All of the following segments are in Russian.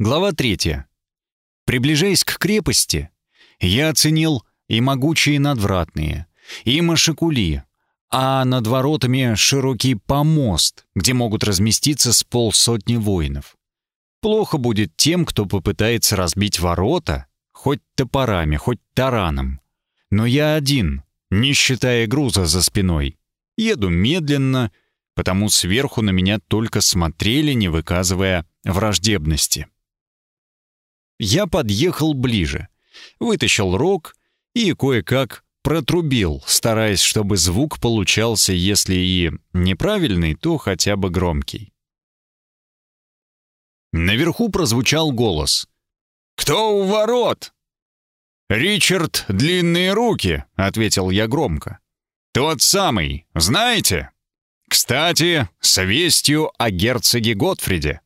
Глава 3. Приближаясь к крепости, я оценил и могучие надвратные, и машикули, а над воротами широкий помост, где могут разместиться с полсотни воинов. Плохо будет тем, кто попытается разбить ворота, хоть топорами, хоть тараном. Но я один, не считая груза за спиной. Еду медленно, потому сверху на меня только смотрели, не выказывая враждебности. Я подъехал ближе, вытащил рог и кое-как протрубил, стараясь, чтобы звук получался, если и неправильный, то хотя бы громкий. Наверху прозвучал голос. «Кто у ворот?» «Ричард Длинные Руки», — ответил я громко. «Тот самый, знаете? Кстати, с вестью о герцоге Готфриде».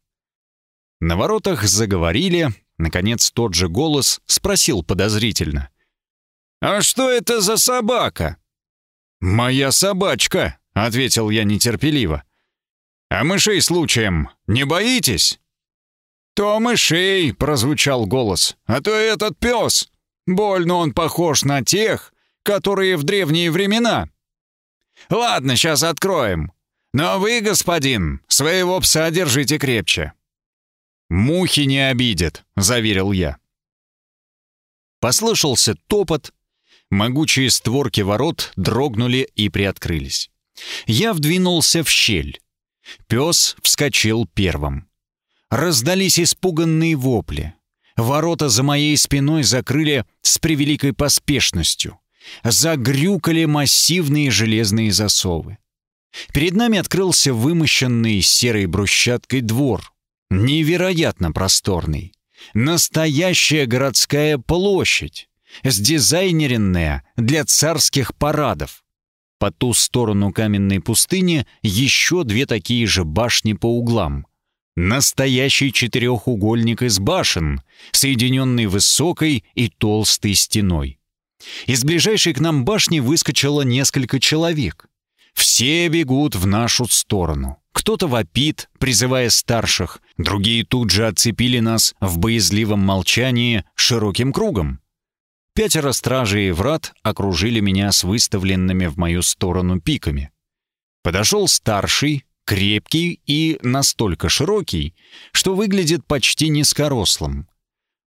На воротах заговорили, наконец тот же голос спросил подозрительно. «А что это за собака?» «Моя собачка», — ответил я нетерпеливо. «А мышей случаем не боитесь?» «То мышей», — прозвучал голос, — «а то этот пес. Больно он похож на тех, которые в древние времена». «Ладно, сейчас откроем. Но вы, господин, своего пса держите крепче». «Мухи не обидят», — заверил я. Послышался топот, Могучие створки ворот дрогнули и приоткрылись. Я вдвинулся в щель. Пес вскочил первым. Раздались испуганные вопли. Ворота за моей спиной закрыли с превеликой поспешностью. Загрюкали массивные железные засовы. Перед нами открылся вымощенный серой брусчаткой двор. Невероятно просторный. Настоящая городская площадь сдизайнеренная для царских парадов. По ту сторону каменной пустыни еще две такие же башни по углам. Настоящий четырехугольник из башен, соединенный высокой и толстой стеной. Из ближайшей к нам башни выскочило несколько человек. Все бегут в нашу сторону. Кто-то вопит, призывая старших, другие тут же отцепили нас в боязливом молчании широким кругом. Пятеро стражей врат окружили меня с выставленными в мою сторону пиками. Подошел старший, крепкий и настолько широкий, что выглядит почти низкорослым.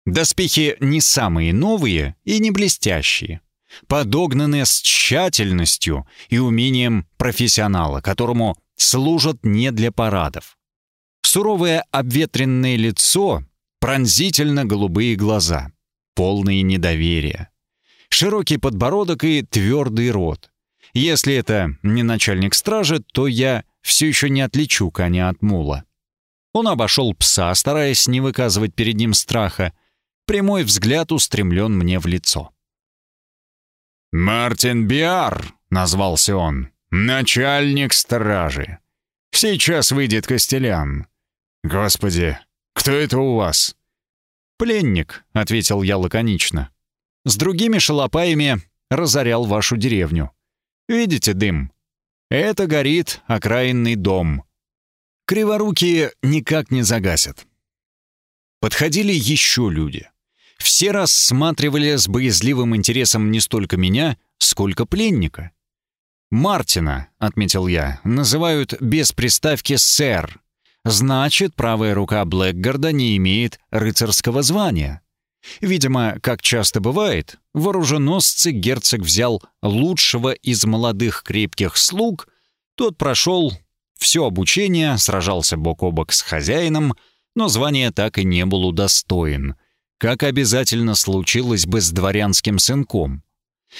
Доспехи не самые новые и не блестящие, подогнаны с тщательностью и умением профессионала, которому служат не для парадов. Суровое обветренное лицо, пронзительно голубые глаза — полные недоверия. Широкий подбородок и твердый рот. Если это не начальник стражи, то я все еще не отличу коня от мула. Он обошел пса, стараясь не выказывать перед ним страха. Прямой взгляд устремлен мне в лицо. «Мартин Биар», — назвался он, — «начальник стражи. Сейчас выйдет Костелян. Господи, кто это у вас?» «Пленник», — ответил я лаконично. «С другими шалопаями разорял вашу деревню. Видите дым? Это горит окраинный дом. Криворукие никак не загасят». Подходили еще люди. Все рассматривали с боязливым интересом не столько меня, сколько пленника. «Мартина», — отметил я, — «называют без приставки «сэр», Значит, правая рука Блэкгарда не имеет рыцарского звания. Видимо, как часто бывает, вооруженосцы герцог взял лучшего из молодых крепких слуг, тот прошел все обучение, сражался бок о бок с хозяином, но звания так и не был удостоен, как обязательно случилось бы с дворянским сынком.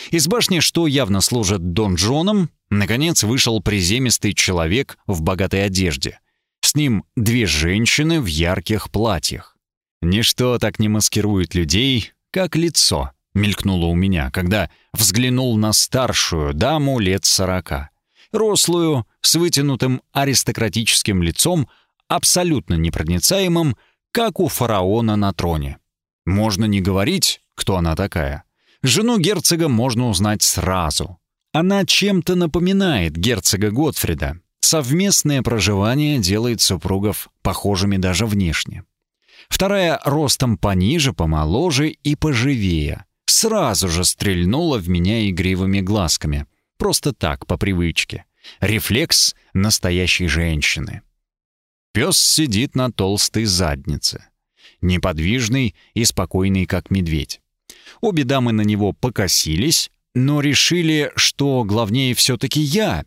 Из башни, что явно служит донжоном, наконец вышел приземистый человек в богатой одежде — с ним две женщины в ярких платьях. Ничто так не маскирует людей, как лицо, мелькнуло у меня, когда взглянул на старшую даму лет сорока. Рослую, с вытянутым аристократическим лицом, абсолютно непроницаемым, как у фараона на троне. Можно не говорить, кто она такая. Жену герцога можно узнать сразу. Она чем-то напоминает герцога Готфрида, Совместное проживание делает супругов похожими даже внешне. Вторая ростом пониже, помоложе и поживее. Сразу же стрельнула в меня игривыми глазками. Просто так, по привычке. Рефлекс настоящей женщины. Пес сидит на толстой заднице. Неподвижный и спокойный, как медведь. Обе дамы на него покосились, но решили, что главнее все-таки я.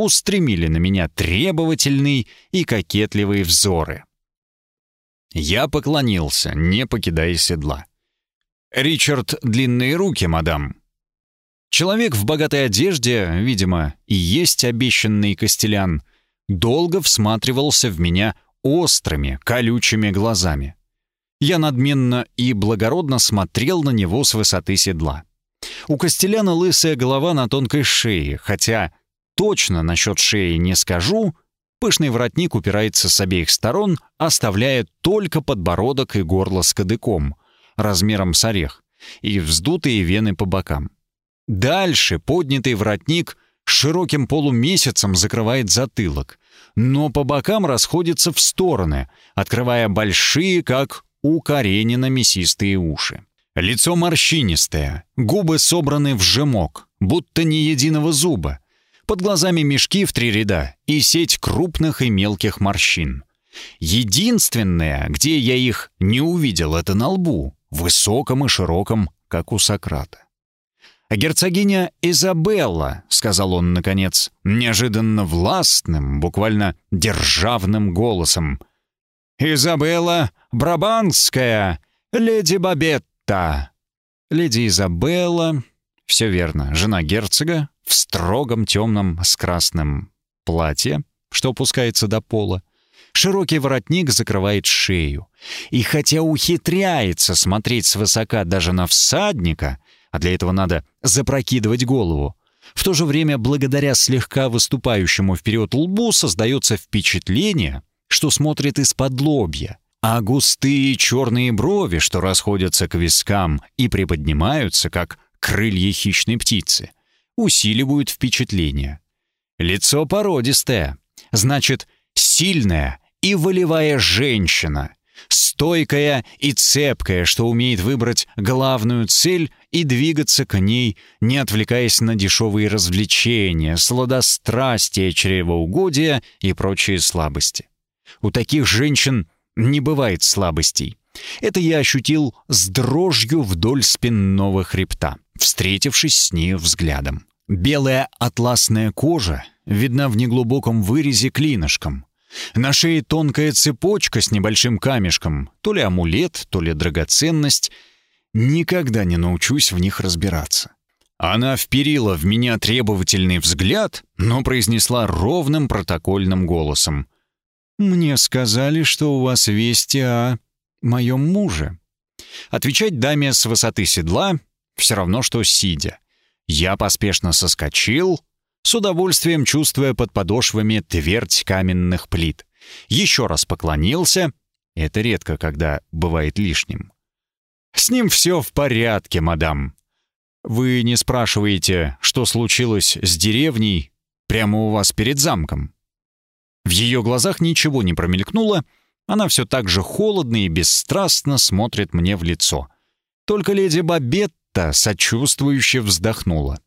Устремили на меня требовательный и кокетливые взоры. Я поклонился, не покидая седла. «Ричард, длинные руки, мадам». Человек в богатой одежде, видимо, и есть обещанный Костелян, долго всматривался в меня острыми, колючими глазами. Я надменно и благородно смотрел на него с высоты седла. У Костеляна лысая голова на тонкой шее, хотя точно насчет шеи не скажу, пышный воротник упирается с обеих сторон, оставляя только подбородок и горло с кадыком, размером с орех, и вздутые вены по бокам. Дальше поднятый воротник широким полумесяцем закрывает затылок, но по бокам расходится в стороны, открывая большие, как у Каренина мясистые уши. Лицо морщинистое, губы собраны в жемок, будто ни единого зуба. Под глазами мешки в три ряда и сеть крупных и мелких морщин. Единственное, где я их не увидел, это на лбу, высоком и широком, как у Сократа. «А герцогиня Изабелла», — сказал он, наконец, неожиданно властным, буквально державным голосом, Изабелла Брабанская, леди Бабетта. Леди Изабелла, все верно, жена герцога, в строгом темном с красным платье, что опускается до пола. Широкий воротник закрывает шею. И хотя ухитряется смотреть свысока даже на всадника, а для этого надо запрокидывать голову, в то же время благодаря слегка выступающему вперед лбу создается впечатление, что смотрит из-под лобья, а густые черные брови, что расходятся к вискам и приподнимаются, как крылья хищной птицы, усиливают впечатление. Лицо породистое, значит, сильная и волевая женщина, стойкая и цепкая, что умеет выбрать главную цель и двигаться к ней, не отвлекаясь на дешевые развлечения, сладострастие, чревоугодия и прочие слабости. У таких женщин не бывает слабостей. Это я ощутил с дрожью вдоль спинного хребта, встретившись с ней взглядом. Белая атласная кожа видна в неглубоком вырезе клинышком. На шее тонкая цепочка с небольшим камешком, то ли амулет, то ли драгоценность. Никогда не научусь в них разбираться. Она вперила в меня требовательный взгляд, но произнесла ровным протокольным голосом. «Мне сказали, что у вас вести о моем муже». Отвечать даме с высоты седла все равно, что сидя. Я поспешно соскочил, с удовольствием чувствуя под подошвами твердь каменных плит. Еще раз поклонился. Это редко, когда бывает лишним. «С ним все в порядке, мадам. Вы не спрашиваете, что случилось с деревней прямо у вас перед замком?» В ее глазах ничего не промелькнуло, она все так же холодно и бесстрастно смотрит мне в лицо. Только леди Бабетта сочувствующе вздохнула.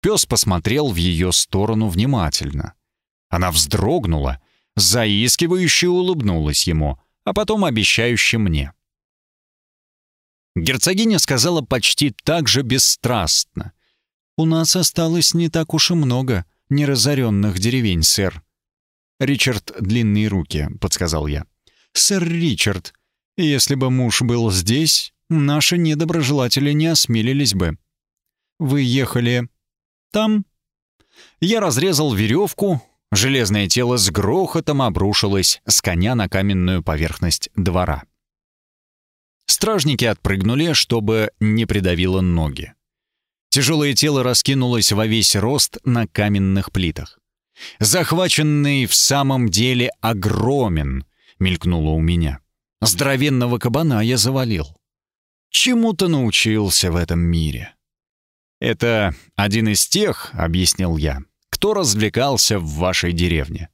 Пес посмотрел в ее сторону внимательно. Она вздрогнула, заискивающе улыбнулась ему, а потом обещающе мне. Герцогиня сказала почти так же бесстрастно. «У нас осталось не так уж и много неразоренных деревень, сэр. «Ричард Длинные руки», — подсказал я. «Сэр Ричард, если бы муж был здесь, наши недоброжелатели не осмелились бы. Вы ехали там?» Я разрезал веревку, железное тело с грохотом обрушилось с коня на каменную поверхность двора. Стражники отпрыгнули, чтобы не придавило ноги. Тяжелое тело раскинулось во весь рост на каменных плитах. Захваченный в самом деле огромен, мелькнуло у меня. Здоровенного кабана я завалил. Чему-то научился в этом мире. Это один из тех, объяснил я, кто развлекался в вашей деревне.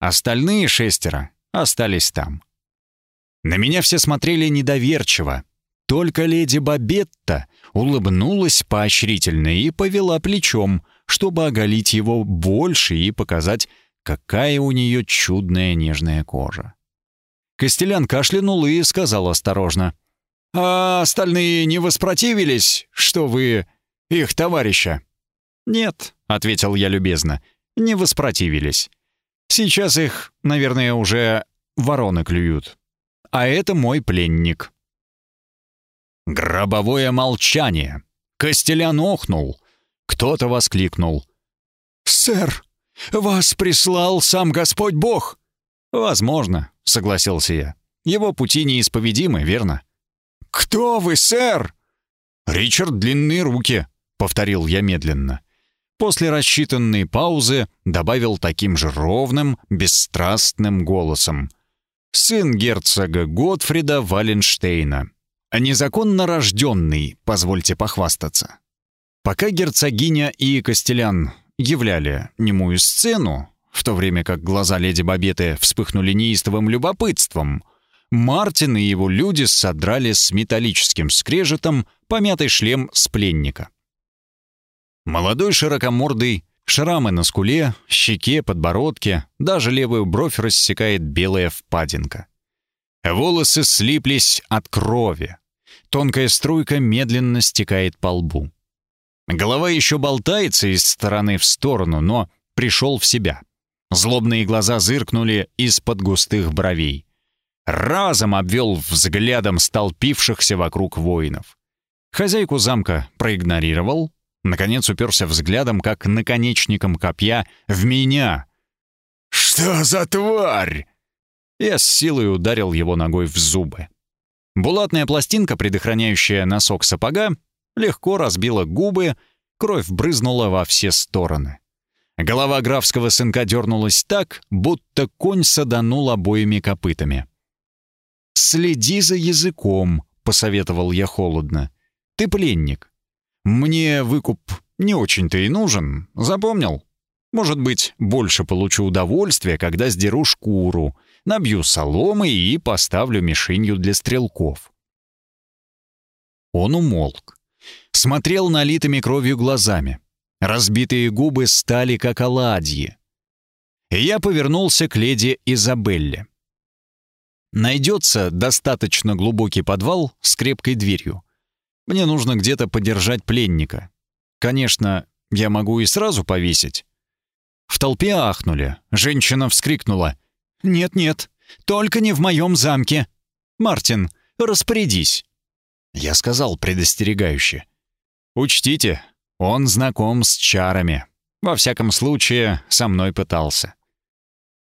Остальные шестеро остались там. На меня все смотрели недоверчиво. Только леди Бабетта улыбнулась поощрительно и повела плечом, чтобы оголить его больше и показать, какая у нее чудная нежная кожа. Костелян кашлянул и сказал осторожно. «А остальные не воспротивились, что вы их товарища?» «Нет», — ответил я любезно, — «не воспротивились. Сейчас их, наверное, уже вороны клюют. А это мой пленник». Гробовое молчание. Костелян охнул. Кто-то воскликнул. «Сэр, вас прислал сам Господь Бог!» «Возможно», — согласился я. «Его пути неисповедимы, верно?» «Кто вы, сэр?» «Ричард Длинные Руки», — повторил я медленно. После рассчитанной паузы добавил таким же ровным, бесстрастным голосом. «Сын герцога Готфрида Валенштейна, а незаконно рожденный, позвольте похвастаться. Пока герцогиня и Костелян являли немую сцену, в то время как глаза леди Бабеты вспыхнули неистовым любопытством, Мартин и его люди содрали с металлическим скрежетом помятый шлем с пленника. Молодой широкомордый, шрамы на скуле, щеке, подбородке, даже левую бровь рассекает белая впадинка. Волосы слиплись от крови, Тонкая струйка медленно стекает по лбу. Голова еще болтается из стороны в сторону, но пришел в себя. Злобные глаза зыркнули из-под густых бровей. Разом обвел взглядом столпившихся вокруг воинов. Хозяйку замка проигнорировал, наконец уперся взглядом, как наконечником копья, в меня. «Что за тварь?» Я с силой ударил его ногой в зубы. Булатная пластинка, предохраняющая носок сапога, легко разбила губы, кровь брызнула во все стороны. Голова графского сынка дернулась так, будто конь саданул обоими копытами. «Следи за языком», — посоветовал я холодно. «Ты пленник. Мне выкуп не очень-то и нужен, запомнил? Может быть, больше получу удовольствия, когда сдеру шкуру, набью соломы и поставлю мишенью для стрелков. Он умолк. Смотрел налитыми кровью глазами. Разбитые губы стали как оладьи. Я повернулся к леди Изабелле. Найдется достаточно глубокий подвал с крепкой дверью. Мне нужно где-то подержать пленника. Конечно, я могу и сразу повесить. В толпе ахнули. Женщина вскрикнула. «Нет-нет, только не в моем замке. Мартин, распорядись». Я сказал предостерегающе. «Учтите, он знаком с чарами. Во всяком случае, со мной пытался».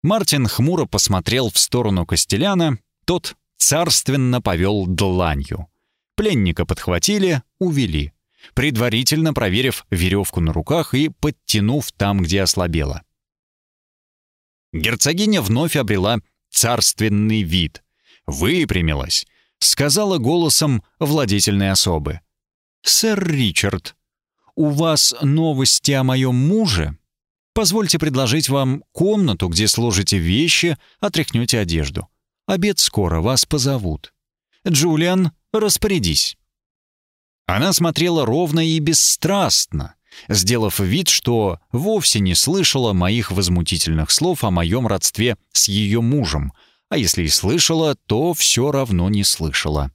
Мартин хмуро посмотрел в сторону Костеляна, тот царственно повел дланью. Пленника подхватили, увели, предварительно проверив веревку на руках и подтянув там, где ослабела. Герцогиня вновь обрела царственный вид, выпрямилась, сказала голосом владетельной особы. «Сэр Ричард, у вас новости о моем муже? Позвольте предложить вам комнату, где сложите вещи, отряхнете одежду. Обед скоро, вас позовут. Джулиан, распорядись». Она смотрела ровно и бесстрастно, сделав вид, что вовсе не слышала моих возмутительных слов о моем родстве с ее мужем, а если и слышала, то все равно не слышала.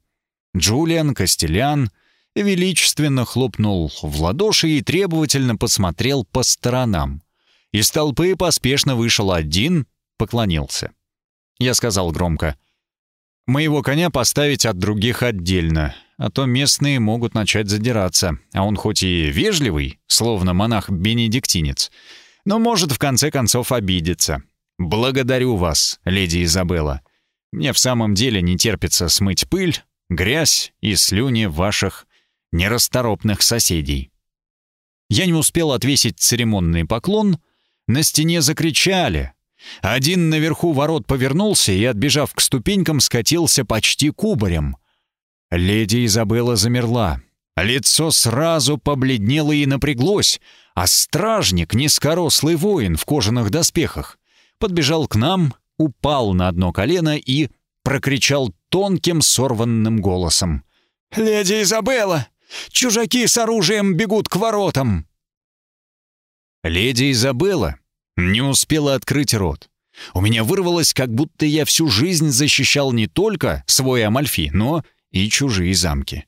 Джулиан Костелян величественно хлопнул в ладоши и требовательно посмотрел по сторонам. Из толпы поспешно вышел один, поклонился. Я сказал громко, «Моего коня поставить от других отдельно а то местные могут начать задираться, а он хоть и вежливый, словно монах-бенедиктинец, но может в конце концов обидеться. Благодарю вас, леди Изабелла. Мне в самом деле не терпится смыть пыль, грязь и слюни ваших нерасторопных соседей. Я не успел отвесить церемонный поклон, на стене закричали. Один наверху ворот повернулся и, отбежав к ступенькам, скатился почти кубарем — Леди Изабелла замерла. Лицо сразу побледнело и напряглось, а стражник, низкорослый воин в кожаных доспехах, подбежал к нам, упал на одно колено и прокричал тонким сорванным голосом. «Леди Изабелла! Чужаки с оружием бегут к воротам!» Леди Изабелла не успела открыть рот. У меня вырвалось, как будто я всю жизнь защищал не только свой Амальфи, но и чужие замки.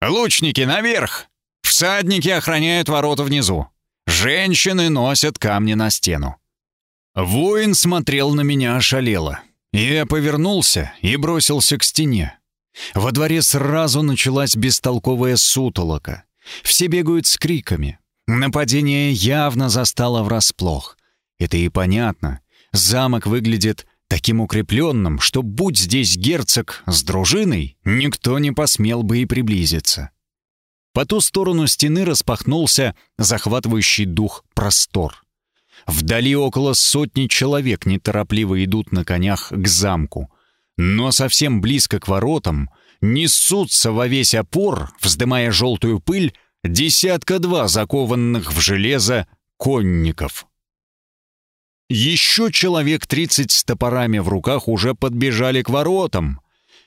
«Лучники наверх! Всадники охраняют ворота внизу. Женщины носят камни на стену». Воин смотрел на меня ошалело. Я повернулся и бросился к стене. Во дворе сразу началась бестолковая сутолока. Все бегают с криками. Нападение явно застало врасплох. Это и понятно. Замок выглядит таким укрепленным, что будь здесь герцог с дружиной, никто не посмел бы и приблизиться. По ту сторону стены распахнулся захватывающий дух простор. Вдали около сотни человек неторопливо идут на конях к замку, но совсем близко к воротам несутся во весь опор, вздымая желтую пыль, десятка-два закованных в железо конников. Еще человек тридцать с топорами в руках уже подбежали к воротам.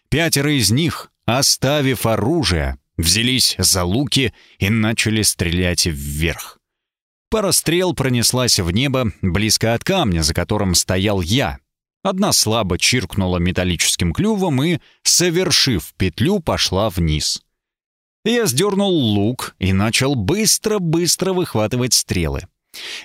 Пятеро из них, оставив оружие, взялись за луки и начали стрелять вверх. Пара стрел пронеслась в небо близко от камня, за которым стоял я. Одна слабо чиркнула металлическим клювом и, совершив петлю, пошла вниз. Я сдернул лук и начал быстро-быстро выхватывать стрелы.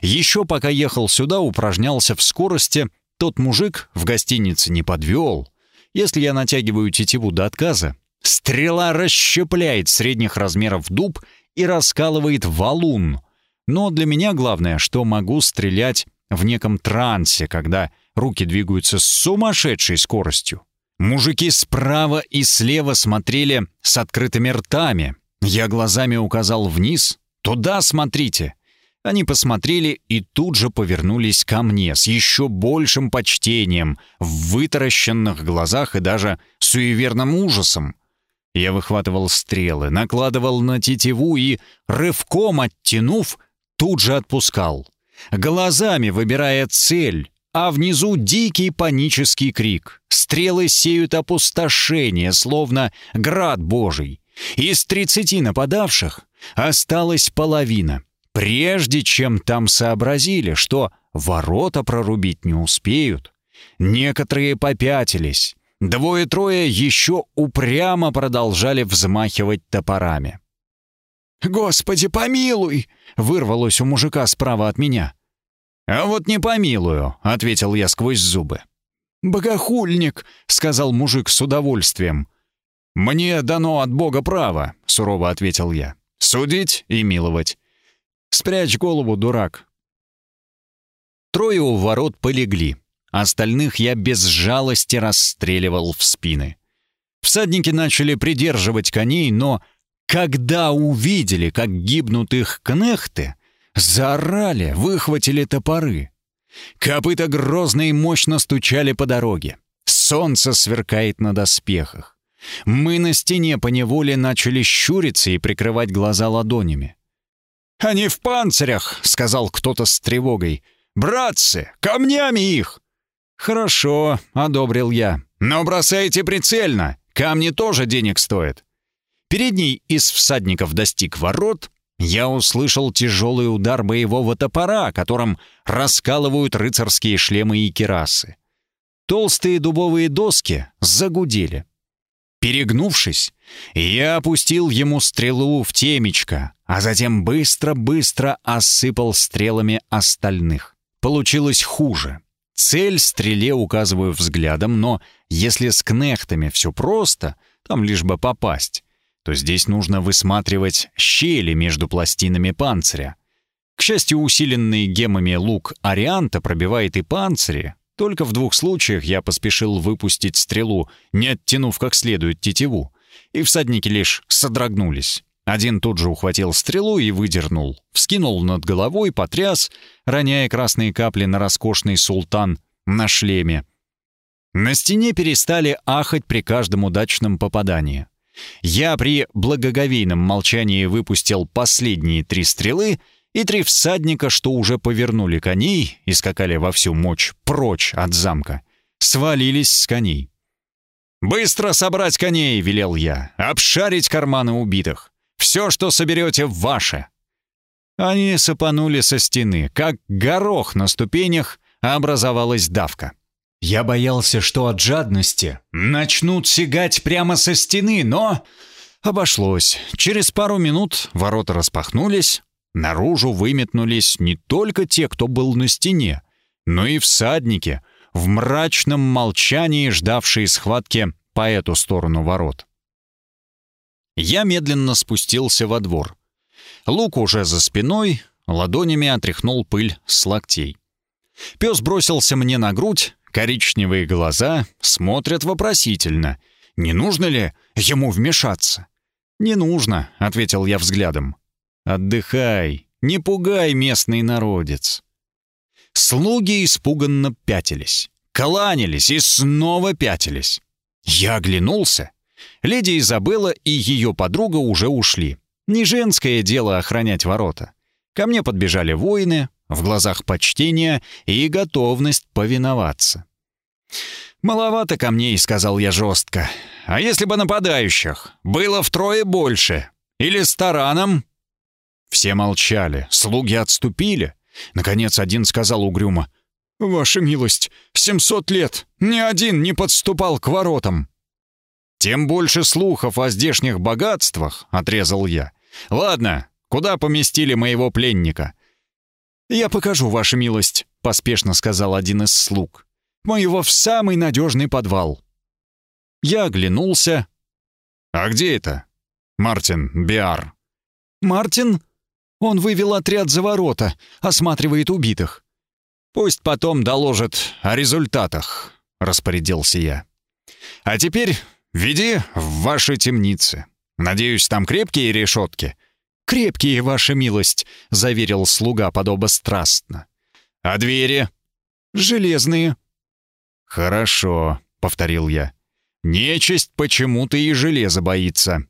Еще пока ехал сюда, упражнялся в скорости, тот мужик в гостинице не подвел. Если я натягиваю тетиву до отказа, стрела расщепляет средних размеров дуб и раскалывает валун. Но для меня главное, что могу стрелять в неком трансе, когда руки двигаются с сумасшедшей скоростью. Мужики справа и слева смотрели с открытыми ртами. Я глазами указал вниз. «Туда смотрите!» Они посмотрели и тут же повернулись ко мне с еще большим почтением, в вытаращенных глазах и даже суеверным ужасом. Я выхватывал стрелы, накладывал на тетиву и, рывком оттянув, тут же отпускал. Глазами выбирая цель, а внизу дикий панический крик. Стрелы сеют опустошение, словно град божий. Из тридцати нападавших осталась половина. Прежде чем там сообразили, что ворота прорубить не успеют, некоторые попятились. Двое-трое еще упрямо продолжали взмахивать топорами. «Господи, помилуй!» — вырвалось у мужика справа от меня. «А вот не помилую», — ответил я сквозь зубы. «Богохульник», — сказал мужик с удовольствием. «Мне дано от Бога право», — сурово ответил я. «Судить и миловать. Спрячь голову, дурак». Трое у ворот полегли. Остальных я без жалости расстреливал в спины. Всадники начали придерживать коней, но когда увидели, как гибнут их кнехты, Заорали, выхватили топоры. Копыта грозно и мощно стучали по дороге. Солнце сверкает на доспехах. Мы на стене поневоле начали щуриться и прикрывать глаза ладонями. «Они в панцирях!» — сказал кто-то с тревогой. «Братцы, камнями их!» «Хорошо», — одобрил я. «Но бросайте прицельно! Камни тоже денег стоят!» Передний из всадников достиг ворот, я услышал тяжелый удар боевого топора, которым раскалывают рыцарские шлемы и кирасы. Толстые дубовые доски загудели. Перегнувшись, я опустил ему стрелу в темечко, а затем быстро-быстро осыпал стрелами остальных. Получилось хуже. Цель стреле указываю взглядом, но если с кнехтами все просто, там лишь бы попасть, то здесь нужно высматривать щели между пластинами панциря. К счастью, усиленный гемами лук Арианта пробивает и панцири. Только в двух случаях я поспешил выпустить стрелу, не оттянув как следует тетиву, и всадники лишь содрогнулись. Один тут же ухватил стрелу и выдернул, вскинул над головой, потряс, роняя красные капли на роскошный султан на шлеме. На стене перестали ахать при каждом удачном попадании. Я при благоговейном молчании выпустил последние три стрелы, и три всадника, что уже повернули коней и скакали во всю мощь прочь от замка, свалились с коней. «Быстро собрать коней!» — велел я. «Обшарить карманы убитых! Все, что соберете, ваше!» Они сыпанули со стены, как горох на ступенях, образовалась давка. Я боялся, что от жадности начнут сигать прямо со стены, но... Обошлось. Через пару минут ворота распахнулись, наружу выметнулись не только те, кто был на стене, но и всадники, в мрачном молчании ждавшие схватки по эту сторону ворот. Я медленно спустился во двор. Лук уже за спиной, ладонями отряхнул пыль с локтей. Пес бросился мне на грудь, коричневые глаза смотрят вопросительно. Не нужно ли ему вмешаться? «Не нужно», — ответил я взглядом. «Отдыхай, не пугай местный народец». Слуги испуганно пятились, кланялись и снова пятились. Я оглянулся. Леди Изабелла и ее подруга уже ушли. Не женское дело охранять ворота. Ко мне подбежали воины, в глазах почтение и готовность повиноваться. «Маловато камней», — сказал я жестко. «А если бы нападающих было втрое больше? Или с тараном?» Все молчали, слуги отступили. Наконец один сказал угрюмо. «Ваша милость, семьсот лет, ни один не подступал к воротам». «Тем больше слухов о здешних богатствах», — отрезал я. «Ладно, куда поместили моего пленника?» «Я покажу, ваша милость», — поспешно сказал один из слуг. «Мы его в самый надежный подвал». Я оглянулся. «А где это?» «Мартин Биар». «Мартин?» Он вывел отряд за ворота, осматривает убитых. «Пусть потом доложит о результатах», — распорядился я. «А теперь веди в ваши темницы. Надеюсь, там крепкие решетки?» «Крепкие, ваша милость», — заверил слуга подобострастно. «А двери?» «Железные». «Хорошо», — повторил я. «Нечисть почему-то и железо боится.